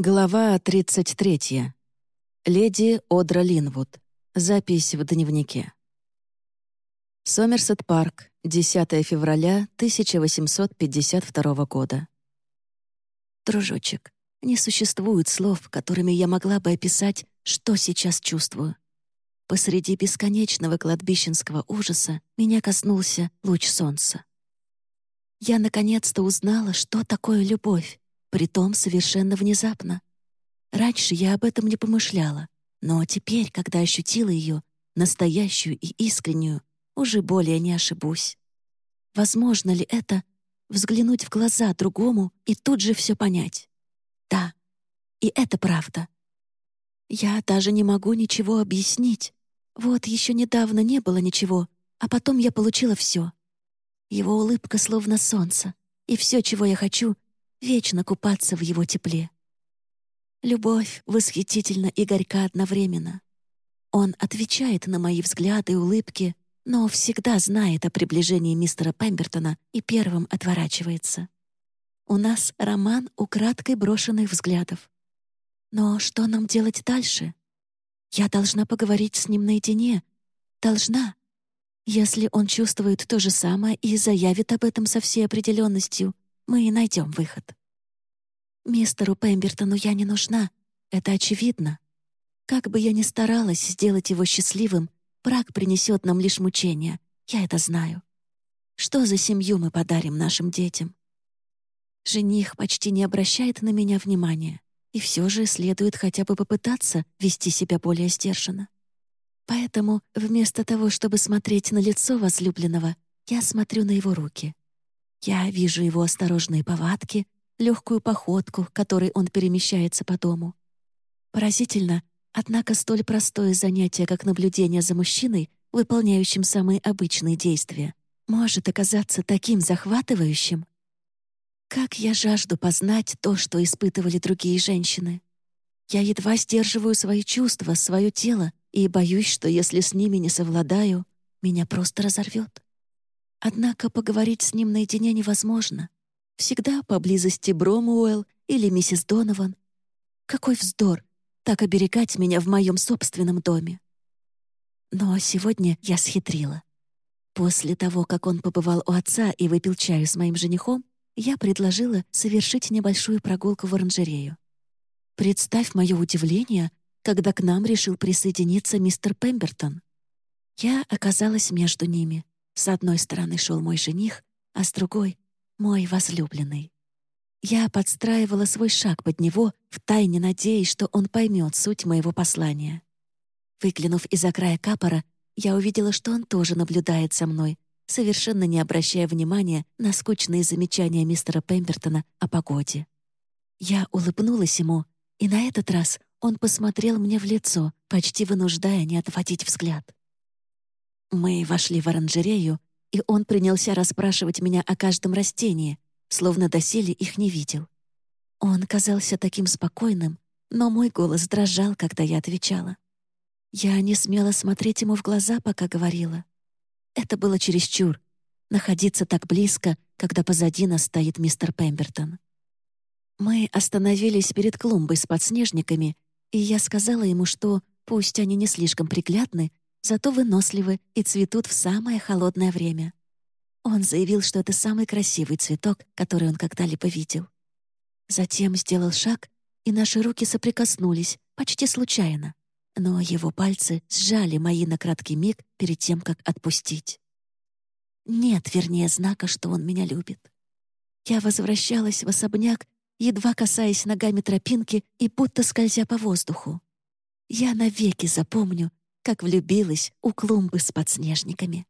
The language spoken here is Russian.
Глава 33. Леди Одра Линвуд. Запись в дневнике. Сомерсет Парк, 10 февраля 1852 года. Дружочек, не существует слов, которыми я могла бы описать, что сейчас чувствую. Посреди бесконечного кладбищенского ужаса меня коснулся луч солнца. Я наконец-то узнала, что такое любовь, притом совершенно внезапно. Раньше я об этом не помышляла, но теперь, когда ощутила ее, настоящую и искреннюю, уже более не ошибусь. Возможно ли это взглянуть в глаза другому и тут же все понять? Да, и это правда. Я даже не могу ничего объяснить. Вот еще недавно не было ничего, а потом я получила все. Его улыбка словно солнце, и все, чего я хочу, вечно купаться в его тепле. Любовь восхитительна и горька одновременно. Он отвечает на мои взгляды и улыбки, но всегда знает о приближении мистера Пембертона и первым отворачивается. У нас роман украдкой брошенных взглядов. Но что нам делать дальше? Я должна поговорить с ним наедине. Должна. Если он чувствует то же самое и заявит об этом со всей определенностью, мы и найдем выход. Мистеру Пембертону я не нужна, это очевидно. Как бы я ни старалась сделать его счастливым, брак принесет нам лишь мучения, я это знаю. Что за семью мы подарим нашим детям? Жених почти не обращает на меня внимания, и все же следует хотя бы попытаться вести себя более сдержанно. Поэтому вместо того, чтобы смотреть на лицо возлюбленного, я смотрю на его руки. Я вижу его осторожные повадки, легкую походку, которой он перемещается по дому. Поразительно, однако столь простое занятие, как наблюдение за мужчиной, выполняющим самые обычные действия, может оказаться таким захватывающим. Как я жажду познать то, что испытывали другие женщины. Я едва сдерживаю свои чувства, свое тело, и боюсь, что если с ними не совладаю, меня просто разорвет. Однако поговорить с ним наедине невозможно. Всегда поблизости Бромуэлл или миссис Донован. Какой вздор так оберегать меня в моем собственном доме. Но сегодня я схитрила. После того, как он побывал у отца и выпил чаю с моим женихом, я предложила совершить небольшую прогулку в оранжерею. Представь мое удивление, когда к нам решил присоединиться мистер Пембертон. Я оказалась между ними — с одной стороны шел мой жених, а с другой — мой возлюбленный. Я подстраивала свой шаг под него, втайне надеясь, что он поймет суть моего послания. Выглянув из-за края капора, я увидела, что он тоже наблюдает за мной, совершенно не обращая внимания на скучные замечания мистера Пембертона о погоде. Я улыбнулась ему, и на этот раз он посмотрел мне в лицо, почти вынуждая не отводить взгляд. Мы вошли в оранжерею, и он принялся расспрашивать меня о каждом растении, словно доселе их не видел. Он казался таким спокойным, но мой голос дрожал, когда я отвечала. Я не смела смотреть ему в глаза, пока говорила. Это было чересчур — находиться так близко, когда позади нас стоит мистер Пембертон. Мы остановились перед клумбой с подснежниками, и я сказала ему, что, пусть они не слишком приглядны, зато выносливы и цветут в самое холодное время. Он заявил, что это самый красивый цветок, который он когда-либо видел. Затем сделал шаг, и наши руки соприкоснулись, почти случайно. Но его пальцы сжали мои на краткий миг перед тем, как отпустить. Нет, вернее, знака, что он меня любит. Я возвращалась в особняк, едва касаясь ногами тропинки и будто скользя по воздуху. Я навеки запомню, как влюбилась у клумбы с подснежниками.